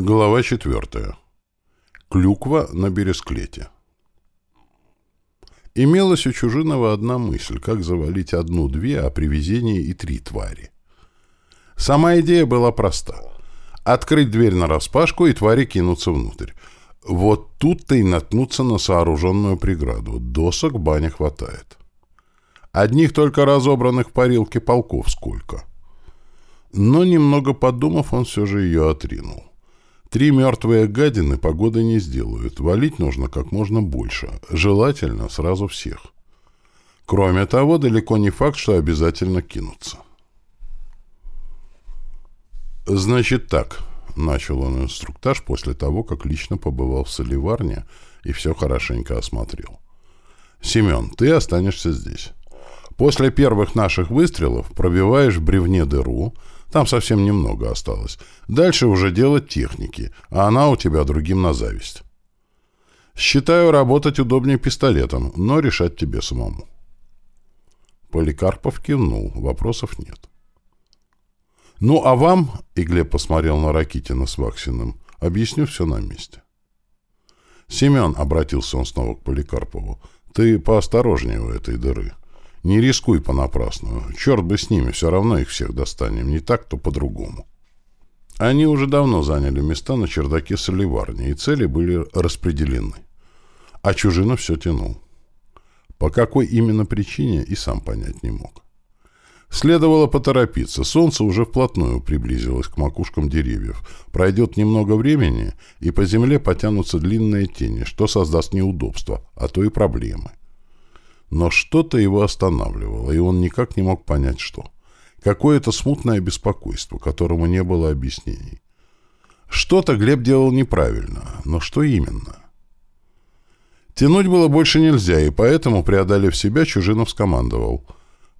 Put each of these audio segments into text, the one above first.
Глава четвертая. Клюква на бересклете. Имелась у Чужинова одна мысль, как завалить одну-две, а при везении и три твари. Сама идея была проста. Открыть дверь нараспашку, и твари кинутся внутрь. Вот тут-то и наткнуться на сооруженную преграду. Досок в бане хватает. Одних только разобранных в полков сколько. Но, немного подумав, он все же ее отринул. Три мертвые гадины погоды не сделают. Валить нужно как можно больше. Желательно сразу всех. Кроме того, далеко не факт, что обязательно кинутся. «Значит так», — начал он инструктаж после того, как лично побывал в соливарне и все хорошенько осмотрел. «Семен, ты останешься здесь. После первых наших выстрелов пробиваешь бревне дыру, там совсем немного осталось. Дальше уже дело техники, а она у тебя другим на зависть. Считаю, работать удобнее пистолетом, но решать тебе самому. Поликарпов кивнул, вопросов нет. «Ну, а вам, — и Глеб посмотрел на Ракитина с Ваксиным, — объясню все на месте». «Семен, — обратился он снова к Поликарпову, — ты поосторожнее у этой дыры. Не рискуй понапрасну. Черт бы с ними, все равно их всех достанем. Не так, то по-другому. Они уже давно заняли места на чердаке соливарни, и цели были распределены. А чужина все тянул. По какой именно причине и сам понять не мог. Следовало поторопиться. Солнце уже вплотную приблизилось к макушкам деревьев. Пройдет немного времени, и по земле потянутся длинные тени, что создаст неудобства, а то и проблемы. Но что-то его останавливало, и он никак не мог понять, что. Какое-то смутное беспокойство, которому не было объяснений. Что-то Глеб делал неправильно, но что именно? Тянуть было больше нельзя, и поэтому, преодолев себя, Чужинов скомандовал.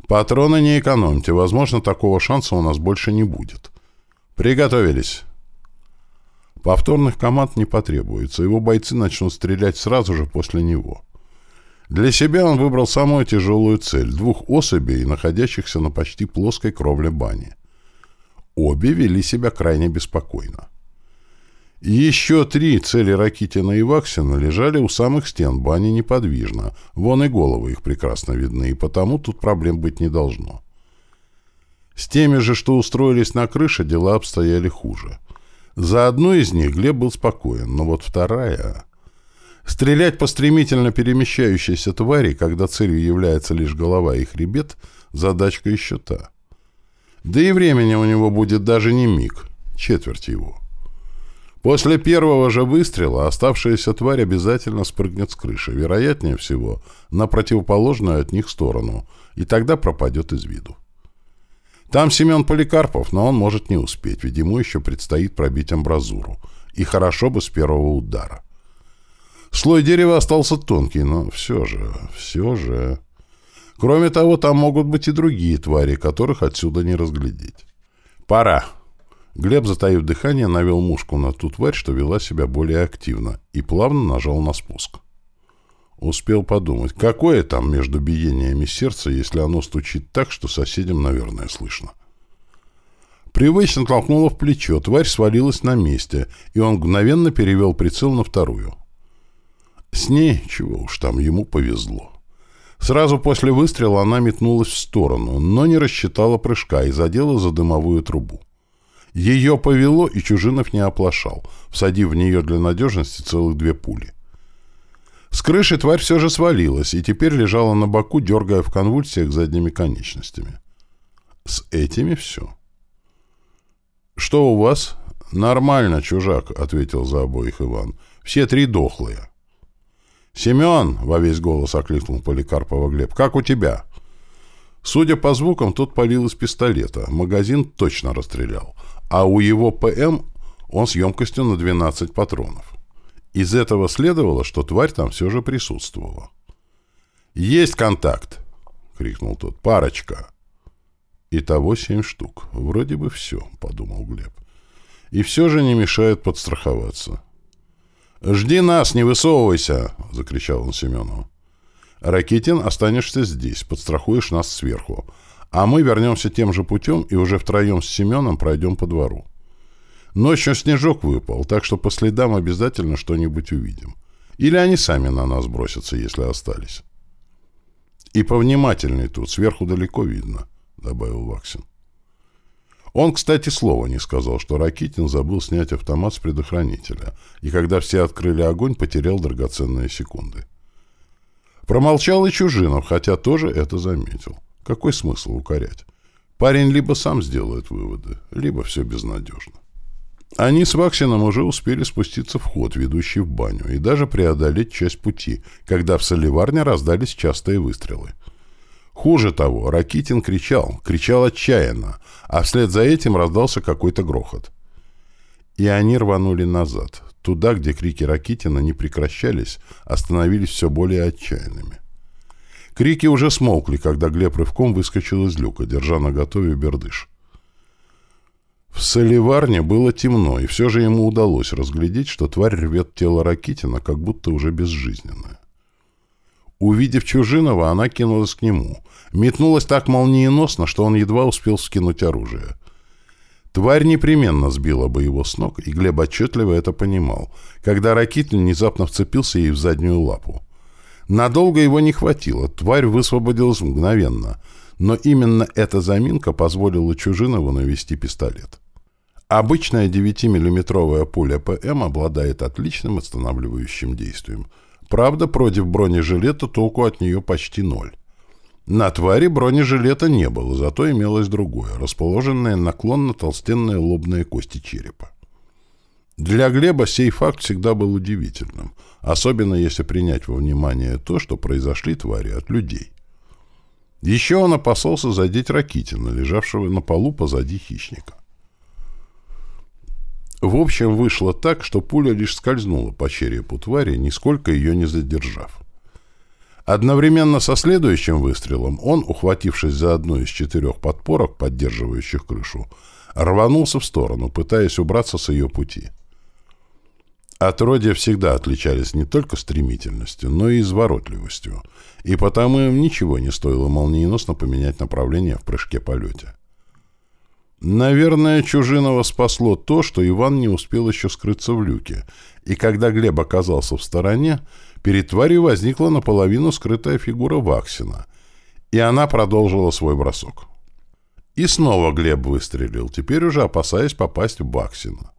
«Патроны не экономьте, возможно, такого шанса у нас больше не будет. Приготовились!» Повторных команд не потребуется, его бойцы начнут стрелять сразу же после него. Для себя он выбрал самую тяжелую цель – двух особей, находящихся на почти плоской кровле бани. Обе вели себя крайне беспокойно. еще три цели Ракитина и Ваксина лежали у самых стен бани неподвижно, вон и головы их прекрасно видны, и потому тут проблем быть не должно. С теми же, что устроились на крыше, дела обстояли хуже. За одну из них Глеб был спокоен, но вот вторая... Стрелять по стремительно перемещающейся твари, когда целью является лишь голова и хребет, задачка еще та. Да и времени у него будет даже не миг, четверть его. После первого же выстрела оставшаяся тварь обязательно спрыгнет с крыши, вероятнее всего, на противоположную от них сторону, и тогда пропадет из виду. Там Семен Поликарпов, но он может не успеть, ведь ему еще предстоит пробить амбразуру. И хорошо бы с первого удара. Слой дерева остался тонкий, но все же, все же... Кроме того, там могут быть и другие твари, которых отсюда не разглядеть. «Пора!» Глеб, затаив дыхание, навел мушку на ту тварь, что вела себя более активно, и плавно нажал на спуск. Успел подумать, какое там между биениями сердца, если оно стучит так, что соседям, наверное, слышно. Привычно толкнуло в плечо, тварь свалилась на месте, и он мгновенно перевел прицел на вторую. С ней, чего уж там, ему повезло. Сразу после выстрела она метнулась в сторону, но не рассчитала прыжка и задела за дымовую трубу. Ее повело, и Чужинов не оплошал, всадив в нее для надежности целых две пули. С крыши тварь все же свалилась и теперь лежала на боку, дергая в конвульсиях задними конечностями. С этими все. «Что у вас?» «Нормально, чужак», — ответил за обоих Иван. «Все три дохлые». «Семен!» — во весь голос окликнул Поликарпова Глеб. «Как у тебя?» Судя по звукам, тот палил из пистолета. Магазин точно расстрелял. А у его ПМ он с емкостью на 12 патронов. Из этого следовало, что тварь там все же присутствовала. «Есть контакт!» — крикнул тот. «Парочка!» «Итого семь штук. Вроде бы все», — подумал Глеб. «И все же не мешает подстраховаться». «Жди нас, не высовывайся!» — закричал он Семену. «Ракетин, останешься здесь, подстрахуешь нас сверху. А мы вернемся тем же путем и уже втроем с Семеном пройдем по двору. Ночью снежок выпал, так что по следам обязательно что-нибудь увидим. Или они сами на нас бросятся, если остались. И повнимательней тут, сверху далеко видно, — добавил Ваксин. Он, кстати, слова не сказал, что Ракитин забыл снять автомат с предохранителя, и когда все открыли огонь, потерял драгоценные секунды. Промолчал и Чужинов, хотя тоже это заметил. Какой смысл укорять? Парень либо сам сделает выводы, либо все безнадежно. Они с Ваксином уже успели спуститься в ход, ведущий в баню, и даже преодолеть часть пути, когда в соливарне раздались частые выстрелы. Хуже того, Ракитин кричал, кричал отчаянно, а вслед за этим раздался какой-то грохот. И они рванули назад, туда, где крики Ракитина не прекращались, а становились все более отчаянными. Крики уже смолкли, когда Глеб рывком выскочил из люка, держа на готове бердыш. В соливарне было темно, и все же ему удалось разглядеть, что тварь рвет тело Ракитина, как будто уже безжизненное. Увидев Чужинова, она кинулась к нему. Метнулась так молниеносно, что он едва успел скинуть оружие. Тварь непременно сбила бы его с ног, и Глеб отчетливо это понимал, когда Ракитин внезапно вцепился ей в заднюю лапу. Надолго его не хватило, тварь высвободилась мгновенно, но именно эта заминка позволила Чужинову навести пистолет. Обычная 9-миллиметровая пуля ПМ обладает отличным останавливающим действием. Правда, против бронежилета толку от нее почти ноль. На твари бронежилета не было, зато имелось другое, расположенное наклонно толстенные лобные кости черепа. Для Глеба сей факт всегда был удивительным, особенно если принять во внимание то, что произошли твари от людей. Еще он опасался задеть Ракитина, лежавшего на полу позади хищника. В общем, вышло так, что пуля лишь скользнула по черепу твари, нисколько ее не задержав. Одновременно со следующим выстрелом он, ухватившись за одну из четырех подпорок, поддерживающих крышу, рванулся в сторону, пытаясь убраться с ее пути. Отродья всегда отличались не только стремительностью, но и изворотливостью, и потому им ничего не стоило молниеносно поменять направление в прыжке-полете. Наверное, Чужинова спасло то, что Иван не успел еще скрыться в люке, и когда Глеб оказался в стороне, перед тварью возникла наполовину скрытая фигура Ваксина, и она продолжила свой бросок. И снова Глеб выстрелил, теперь уже опасаясь попасть в Ваксина.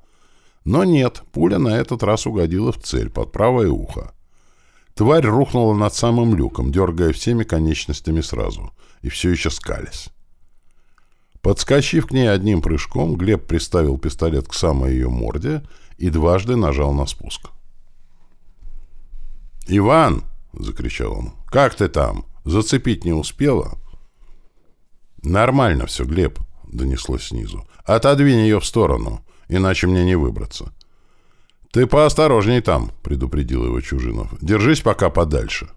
Но нет, пуля на этот раз угодила в цель, под правое ухо. Тварь рухнула над самым люком, дергая всеми конечностями сразу, и все еще скались. Подскочив к ней одним прыжком, Глеб приставил пистолет к самой ее морде и дважды нажал на спуск. «Иван!» — закричал он. «Как ты там? Зацепить не успела?» «Нормально все, Глеб», — донеслось снизу. «Отодвинь ее в сторону иначе мне не выбраться. «Ты поосторожней там», — предупредил его Чужинов. «Держись пока подальше».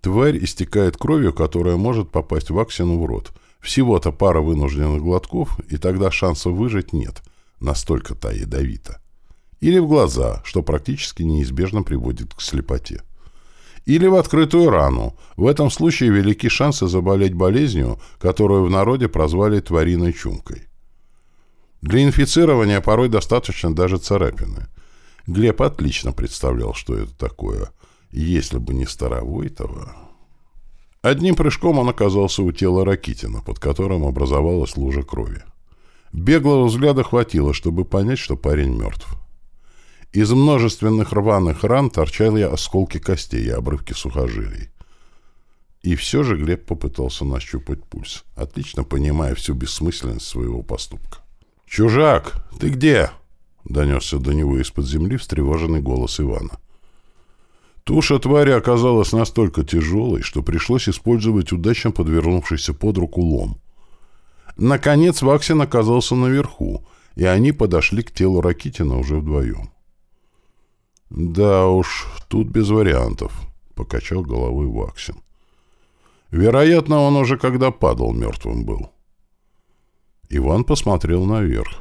Тварь истекает кровью, которая может попасть Ваксину в рот. Всего-то пара вынужденных глотков, и тогда шансов выжить нет. Настолько та ядовита. Или в глаза, что практически неизбежно приводит к слепоте. Или в открытую рану. В этом случае велики шансы заболеть болезнью, которую в народе прозвали твариной чумкой. Для инфицирования порой достаточно даже царапины. Глеб отлично представлял, что это такое. Если бы не Старовойтова... Одним прыжком он оказался у тела Ракитина, под которым образовалась лужа крови. Беглого взгляда хватило, чтобы понять, что парень мертв. Из множественных рваных ран торчали осколки костей и обрывки сухожилий. И все же Глеб попытался нащупать пульс, отлично понимая всю бессмысленность своего поступка. «Чужак, ты где?» — донесся до него из-под земли встревоженный голос Ивана. Туша твари оказалась настолько тяжелой, что пришлось использовать удачно подвернувшийся под руку лом. Наконец Ваксин оказался наверху, и они подошли к телу Ракитина уже вдвоем. «Да уж, тут без вариантов», — покачал головой Ваксин. «Вероятно, он уже когда падал мертвым был». Иван посмотрел наверх.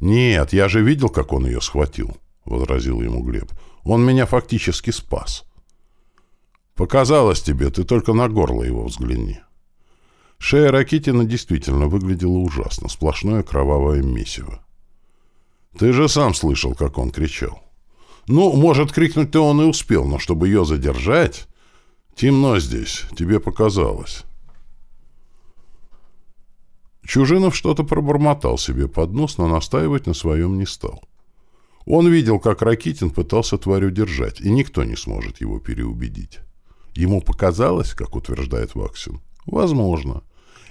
«Нет, я же видел, как он ее схватил», — возразил ему Глеб. «Он меня фактически спас». «Показалось тебе, ты только на горло его взгляни». Шея Ракитина действительно выглядела ужасно, сплошное кровавое месиво. Ты же сам слышал, как он кричал. Ну, может, крикнуть-то он и успел, но чтобы ее задержать... Темно здесь, тебе показалось. Чужинов что-то пробормотал себе под нос, но настаивать на своем не стал. Он видел, как Ракитин пытался тварь удержать, и никто не сможет его переубедить. Ему показалось, как утверждает Ваксин. Возможно.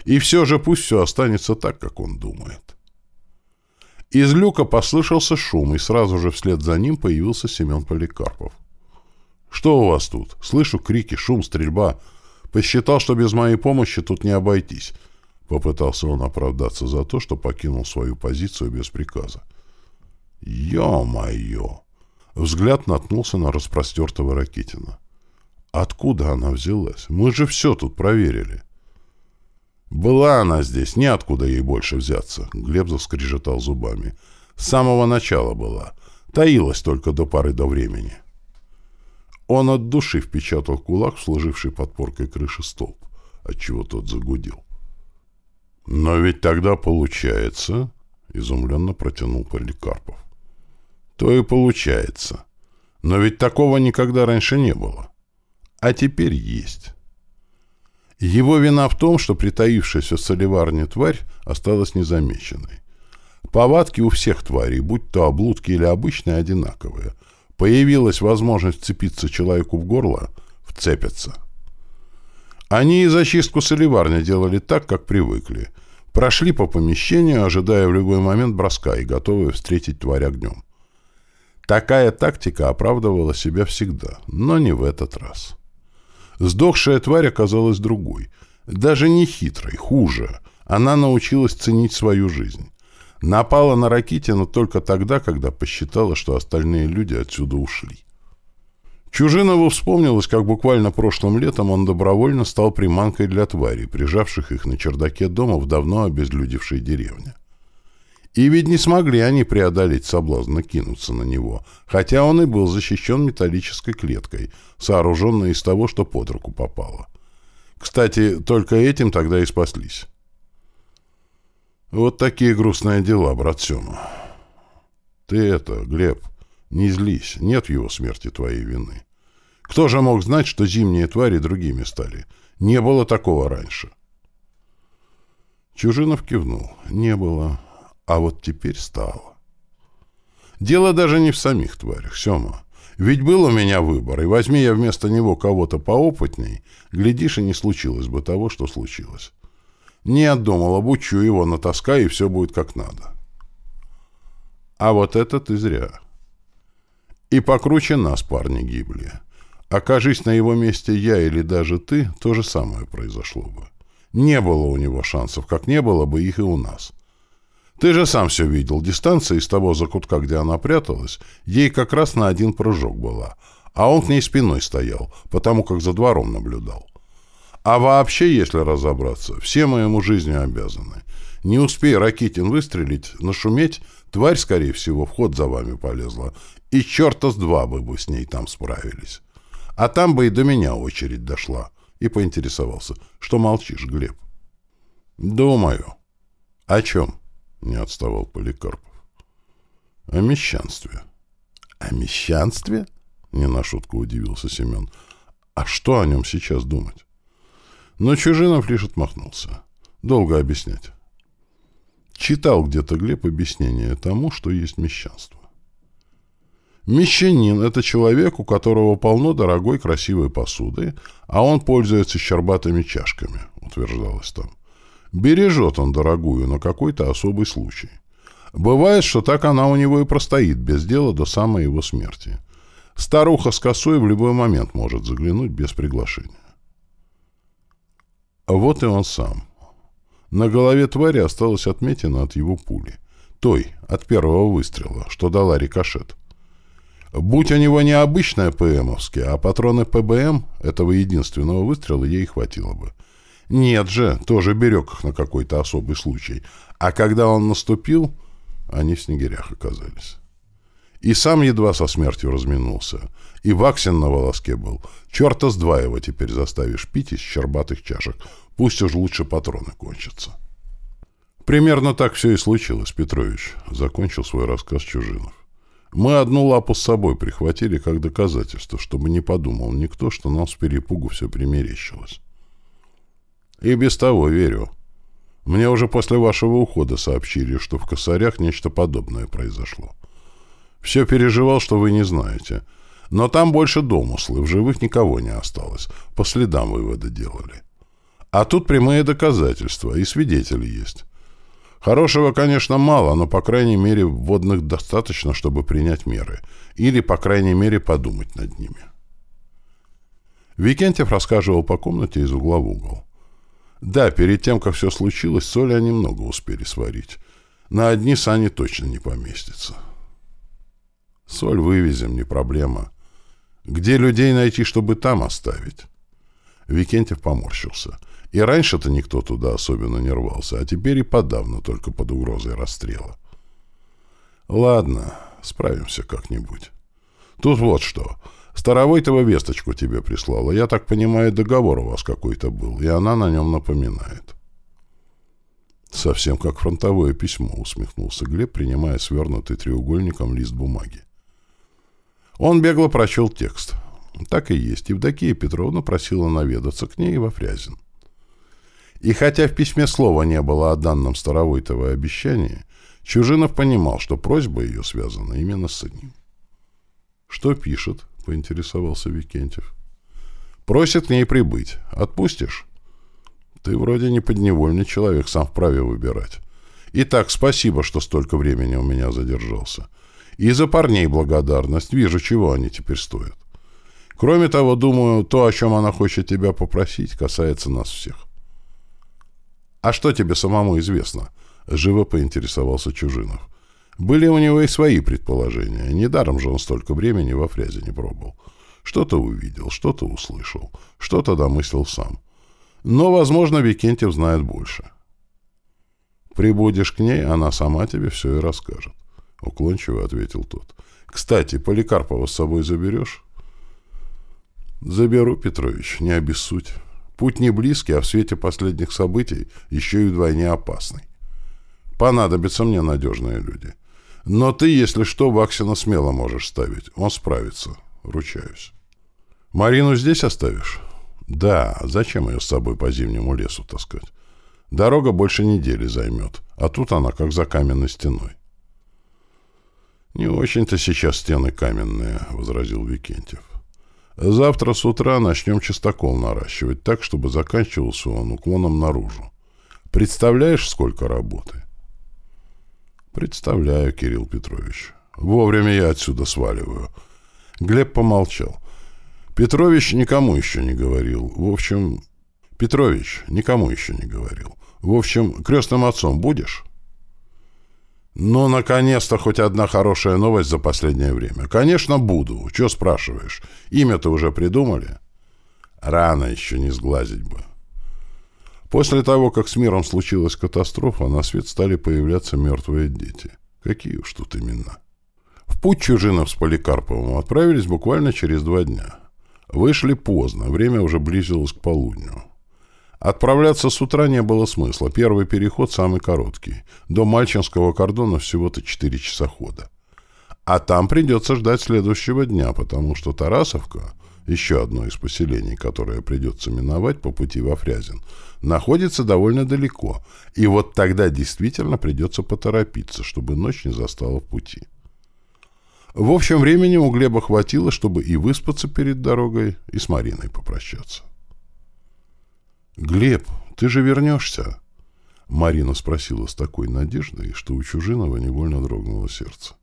И все же пусть все останется так, как он думает. Из люка послышался шум, и сразу же вслед за ним появился Семен Поликарпов. «Что у вас тут? Слышу крики, шум, стрельба. Посчитал, что без моей помощи тут не обойтись». Попытался он оправдаться за то, что покинул свою позицию без приказа. «Ё-моё!» Взгляд наткнулся на распростертого Ракитина. «Откуда она взялась? Мы же все тут проверили». «Была она здесь, неоткуда ей больше взяться», — Глеб заскрежетал зубами. «С самого начала была. Таилась только до поры до времени». Он от души впечатал кулак в служивший подпоркой крыши столб, отчего тот загудел. «Но ведь тогда получается...» — изумленно протянул Поликарпов. «То и получается. Но ведь такого никогда раньше не было. А теперь есть». Его вина в том, что притаившаяся в соливарне тварь осталась незамеченной. Повадки у всех тварей, будь то облудки или обычные, одинаковые. Появилась возможность цепиться человеку в горло — вцепятся. Они и зачистку соливарни делали так, как привыкли. Прошли по помещению, ожидая в любой момент броска и готовые встретить тварь огнем. Такая тактика оправдывала себя всегда, но не в этот раз. Сдохшая тварь оказалась другой. Даже не хитрой, хуже. Она научилась ценить свою жизнь. Напала на Ракитина только тогда, когда посчитала, что остальные люди отсюда ушли. Чужинову вспомнилось, как буквально прошлым летом он добровольно стал приманкой для тварей, прижавших их на чердаке дома в давно обезлюдевшей деревне. И ведь не смогли они преодолеть соблазн накинуться на него, хотя он и был защищен металлической клеткой, сооруженной из того, что под руку попало. Кстати, только этим тогда и спаслись. Вот такие грустные дела, брат Сема. Ты это, Глеб, не злись, нет в его смерти твоей вины. Кто же мог знать, что зимние твари другими стали? Не было такого раньше. Чужинов кивнул. Не было. А вот теперь стало. Дело даже не в самих тварях, Сема. Ведь был у меня выбор, и возьми я вместо него кого-то поопытней, глядишь, и не случилось бы того, что случилось. Нет, думал, обучу его, натаскай, и все будет как надо. А вот это ты зря. И покруче нас парни гибли. Окажись на его месте я или даже ты, то же самое произошло бы. Не было у него шансов, как не было бы их и у нас. Ты же сам все видел. Дистанция из того закутка, где она пряталась, ей как раз на один прыжок была. А он к ней спиной стоял, потому как за двором наблюдал. А вообще, если разобраться, все мы ему жизнью обязаны. Не успей Ракитин выстрелить, нашуметь, тварь, скорее всего, в ход за вами полезла. И черта с два бы вы с ней там справились. А там бы и до меня очередь дошла. И поинтересовался, что молчишь, Глеб? Думаю. О чем? — не отставал Поликарпов. «О мещанстве». «О мещанстве?» — не на шутку удивился Семен. «А что о нем сейчас думать?» Но Чужинов лишь отмахнулся. «Долго объяснять». Читал где-то Глеб объяснение тому, что есть мещанство. Мещанин — это человек, у которого полно дорогой красивой посуды, а он пользуется щербатыми чашками, утверждалось там. Бережет он дорогую на какой-то особый случай. Бывает, что так она у него и простоит без дела до самой его смерти. Старуха с косой в любой момент может заглянуть без приглашения. А вот и он сам. На голове твари осталась отметина от его пули. Той, от первого выстрела, что дала рикошет. Будь у него не обычная ПМовские, а патроны ПБМ, этого единственного выстрела ей хватило бы. Нет же, тоже берег их на какой-то особый случай. А когда он наступил, они в снегирях оказались. И сам едва со смертью разминулся. И Ваксин на волоске был. Черта с два его теперь заставишь пить из щербатых чашек. Пусть уж лучше патроны кончатся. Примерно так все и случилось, Петрович, закончил свой рассказ Чужинов. Мы одну лапу с собой прихватили как доказательство, чтобы не подумал никто, что нам с перепугу все примерещилось. И без того верю. Мне уже после вашего ухода сообщили, что в косарях нечто подобное произошло. Все переживал, что вы не знаете. Но там больше домыслы, в живых никого не осталось. По следам выводы делали. А тут прямые доказательства, и свидетели есть. Хорошего, конечно, мало, но, по крайней мере, вводных достаточно, чтобы принять меры. Или, по крайней мере, подумать над ними. Викентьев рассказывал по комнате из угла в угол. Да, перед тем, как все случилось, соли они много успели сварить. На одни сани точно не поместится. Соль вывезем, не проблема. Где людей найти, чтобы там оставить? Викентьев поморщился. И раньше-то никто туда особенно не рвался, а теперь и подавно только под угрозой расстрела. Ладно, справимся как-нибудь. Тут вот что. Старовойтова весточку тебе прислала. Я так понимаю, договор у вас какой-то был, и она на нем напоминает. Совсем как фронтовое письмо, усмехнулся Глеб, принимая свернутый треугольником лист бумаги. Он бегло прочел текст. Так и есть. Евдокия Петровна просила наведаться к ней во Фрязин. И хотя в письме слова не было о данном Старовойтовой обещании, Чужинов понимал, что просьба ее связана именно с ним. «Что пишет?» — поинтересовался Викентьев. «Просит к ней прибыть. Отпустишь?» «Ты вроде не подневольный человек, сам вправе выбирать. Итак, спасибо, что столько времени у меня задержался. И за парней благодарность. Вижу, чего они теперь стоят. Кроме того, думаю, то, о чем она хочет тебя попросить, касается нас всех. «А что тебе самому известно?» — живо поинтересовался Чужинов. Были у него и свои предположения. Недаром же он столько времени во фрязе не пробовал. Что-то увидел, что-то услышал, что-то домыслил сам. Но, возможно, Викентьев знает больше. «Прибудешь к ней, она сама тебе все и расскажет», — уклончиво ответил тот. «Кстати, Поликарпова с собой заберешь?» «Заберу, Петрович, не обессудь». Путь не близкий, а в свете последних событий еще и вдвойне опасный. Понадобятся мне надежные люди. Но ты, если что, Ваксина смело можешь ставить. Он справится. Ручаюсь. Марину здесь оставишь? Да. Зачем ее с собой по зимнему лесу таскать? Дорога больше недели займет. А тут она как за каменной стеной. «Не очень-то сейчас стены каменные», — возразил Викентьев. Завтра с утра начнем чистокол наращивать так, чтобы заканчивался он уклоном наружу. Представляешь, сколько работы? Представляю, Кирилл Петрович. Вовремя я отсюда сваливаю. Глеб помолчал. Петрович никому еще не говорил. В общем, Петрович никому еще не говорил. В общем, крестным отцом будешь? «Ну, наконец-то хоть одна хорошая новость за последнее время. Конечно, буду. Чего спрашиваешь? Имя-то уже придумали?» «Рано еще не сглазить бы». После того, как с миром случилась катастрофа, на свет стали появляться мертвые дети. Какие уж тут имена. В путь Чужинов с Поликарповым отправились буквально через два дня. Вышли поздно, время уже близилось к полудню. Отправляться с утра не было смысла. Первый переход самый короткий. До Мальчинского кордона всего-то 4 часа хода. А там придется ждать следующего дня, потому что Тарасовка, еще одно из поселений, которое придется миновать по пути во Фрязин, находится довольно далеко. И вот тогда действительно придется поторопиться, чтобы ночь не застала в пути. В общем, времени у Глеба хватило, чтобы и выспаться перед дорогой, и с Мариной попрощаться. «Глеб, ты же вернешься?» Марина спросила с такой надеждой, что у Чужинова невольно дрогнуло сердце.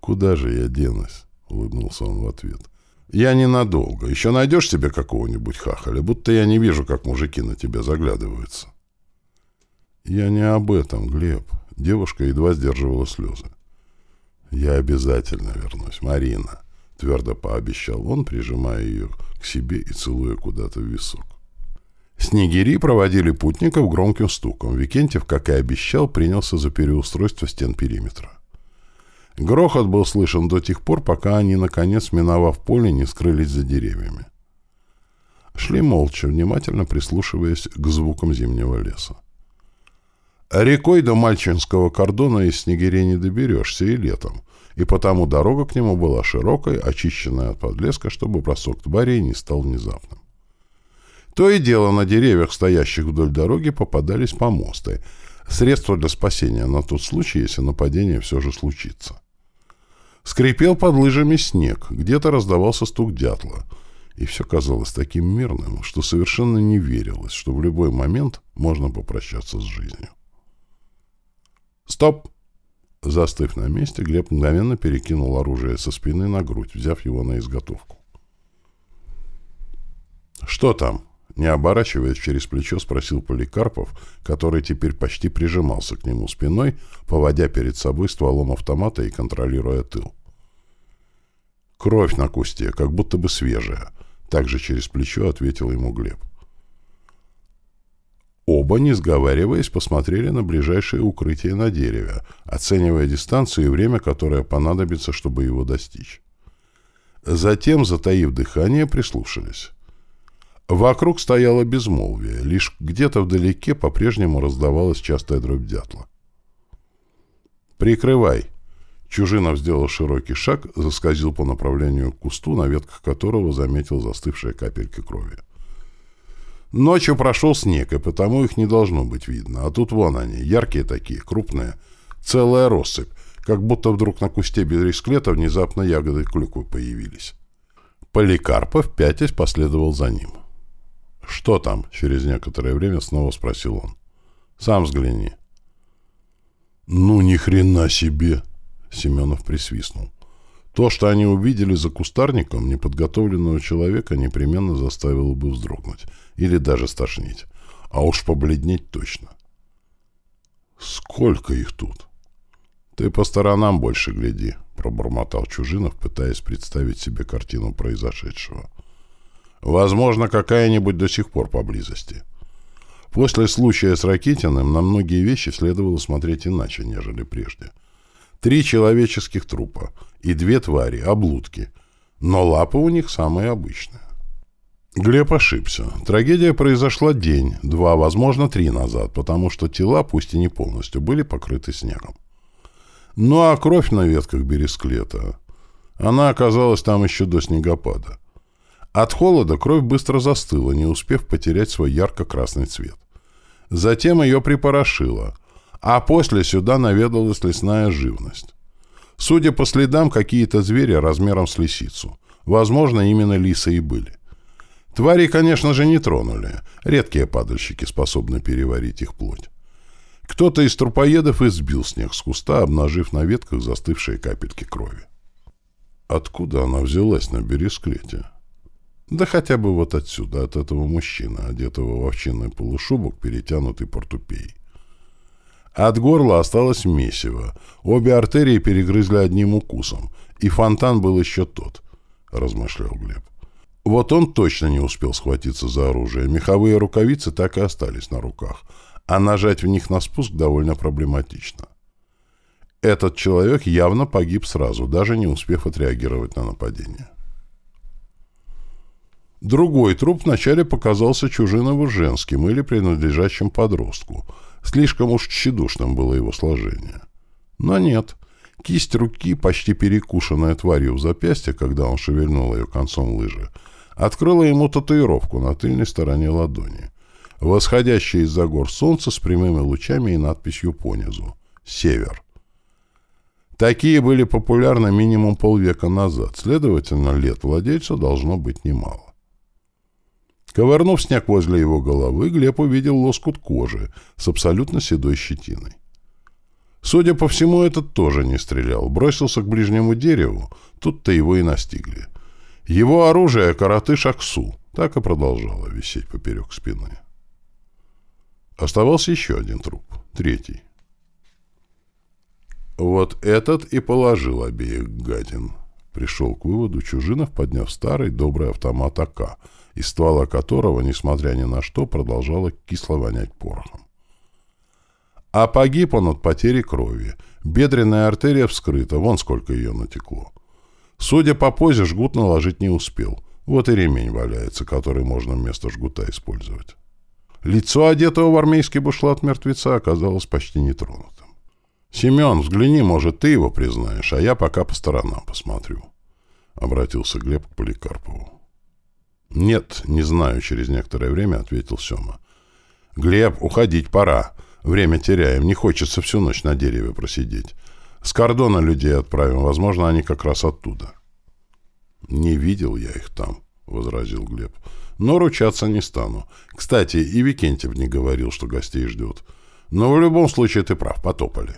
«Куда же я денусь?» — улыбнулся он в ответ. «Я ненадолго. Еще найдешь себе какого-нибудь хахаля, будто я не вижу, как мужики на тебя заглядываются». «Я не об этом, Глеб». Девушка едва сдерживала слезы. «Я обязательно вернусь, Марина», — твердо пообещал он, прижимая ее к себе и целуя куда-то в висок. Снегири проводили путников громким стуком. Викентьев, как и обещал, принялся за переустройство стен периметра. Грохот был слышен до тех пор, пока они, наконец, миновав поле, не скрылись за деревьями. Шли молча, внимательно прислушиваясь к звукам зимнего леса. Рекой до Мальчинского кордона из снегирей не доберешься и летом, и потому дорога к нему была широкой, очищенная от подлеска, чтобы бросок тварей не стал внезапным. То и дело на деревьях, стоящих вдоль дороги, попадались помосты, средства для спасения на тот случай, если нападение все же случится. Скрипел под лыжами снег, где-то раздавался стук дятла, и все казалось таким мирным, что совершенно не верилось, что в любой момент можно попрощаться с жизнью. «Стоп!» Застыв на месте, Глеб мгновенно перекинул оружие со спины на грудь, взяв его на изготовку. «Что там?» Не оборачиваясь через плечо, спросил Поликарпов, который теперь почти прижимался к нему спиной, поводя перед собой стволом автомата и контролируя тыл. «Кровь на кусте, как будто бы свежая», — также через плечо ответил ему Глеб. Оба, не сговариваясь, посмотрели на ближайшее укрытие на дереве, оценивая дистанцию и время, которое понадобится, чтобы его достичь. Затем, затаив дыхание, прислушались. Вокруг стояло безмолвие, лишь где-то вдалеке по-прежнему раздавалась частая дробь дятла. «Прикрывай!» Чужинов сделал широкий шаг, заскользил по направлению к кусту, на ветках которого заметил застывшие капельки крови. Ночью прошел снег, и потому их не должно быть видно. А тут вон они, яркие такие, крупные. Целая россыпь, как будто вдруг на кусте бересклета внезапно ягоды клюквы появились. Поликарпов, пятясь, последовал за ним. «Что там?» — через некоторое время снова спросил он. «Сам взгляни». «Ну, ни хрена себе!» — Семенов присвистнул. То, что они увидели за кустарником, неподготовленного человека непременно заставило бы вздрогнуть или даже стошнить, а уж побледнеть точно. «Сколько их тут?» «Ты по сторонам больше гляди», — пробормотал Чужинов, пытаясь представить себе картину произошедшего. «Возможно, какая-нибудь до сих пор поблизости». После случая с Ракитиным на многие вещи следовало смотреть иначе, нежели прежде. Три человеческих трупа и две твари, облудки. Но лапы у них самые обычные. Глеб ошибся. Трагедия произошла день, два, возможно, три назад, потому что тела, пусть и не полностью, были покрыты снегом. Ну а кровь на ветках бересклета, она оказалась там еще до снегопада. От холода кровь быстро застыла, не успев потерять свой ярко-красный цвет. Затем ее припорошило, а после сюда наведалась лесная живность. Судя по следам, какие-то звери размером с лисицу. Возможно, именно лисы и были. Твари, конечно же, не тронули. Редкие падальщики способны переварить их плоть. Кто-то из трупоедов избил снег с куста, обнажив на ветках застывшие капельки крови. Откуда она взялась на бересклете? Да хотя бы вот отсюда, от этого мужчины, одетого в овчинный полушубок, перетянутый портупеей. От горла осталось месиво. Обе артерии перегрызли одним укусом. И фонтан был еще тот, — размышлял Глеб. Вот он точно не успел схватиться за оружие. Меховые рукавицы так и остались на руках. А нажать в них на спуск довольно проблематично. Этот человек явно погиб сразу, даже не успев отреагировать на нападение. Другой труп вначале показался Чужинову женским или принадлежащим подростку — Слишком уж тщедушным было его сложение. Но нет. Кисть руки, почти перекушенная тварью в запястье, когда он шевельнул ее концом лыжи, открыла ему татуировку на тыльной стороне ладони. Восходящее из-за гор солнце с прямыми лучами и надписью понизу. «Север». Такие были популярны минимум полвека назад, следовательно, лет владельца должно быть немало. Ковырнув снег возле его головы, Глеб увидел лоскут кожи с абсолютно седой щетиной. Судя по всему, этот тоже не стрелял. Бросился к ближнему дереву, тут-то его и настигли. Его оружие — коротыш Аксу, так и продолжало висеть поперек спины. Оставался еще один труп, третий. Вот этот и положил обеих гадин. Пришел к выводу Чужинов, подняв старый добрый автомат АК — из ствола которого, несмотря ни на что, продолжало кисло вонять порохом. А погиб он от потери крови. Бедренная артерия вскрыта, вон сколько ее натекло. Судя по позе, жгут наложить не успел. Вот и ремень валяется, который можно вместо жгута использовать. Лицо, одетого в армейский бушлат мертвеца, оказалось почти нетронутым. «Семен, взгляни, может, ты его признаешь, а я пока по сторонам посмотрю», — обратился Глеб к Поликарпову. «Нет, не знаю», — через некоторое время ответил Сема. «Глеб, уходить пора. Время теряем, не хочется всю ночь на дереве просидеть. С кордона людей отправим, возможно, они как раз оттуда». «Не видел я их там», — возразил Глеб. «Но ручаться не стану. Кстати, и Викентьев не говорил, что гостей ждет. Но в любом случае ты прав, потопали».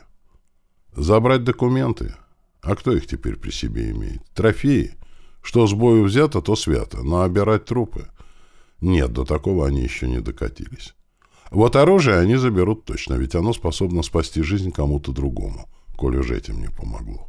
«Забрать документы? А кто их теперь при себе имеет? Трофеи? Что с бою взято, то свято, но обирать трупы? Нет, до такого они еще не докатились». Вот оружие они заберут точно, ведь оно способно спасти жизнь кому-то другому, коль уже этим не помогло.